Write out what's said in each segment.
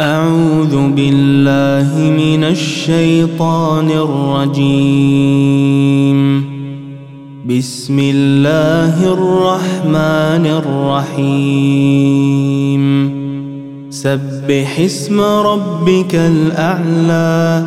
أعوذ بالله من الشيطان الرجيم. بسم الله الرحمن الرحيم. سبح اسم ربك الأعلى.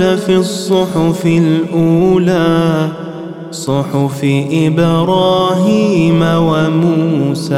لفي الصحف الأولى صحف إبراهيم وموسى.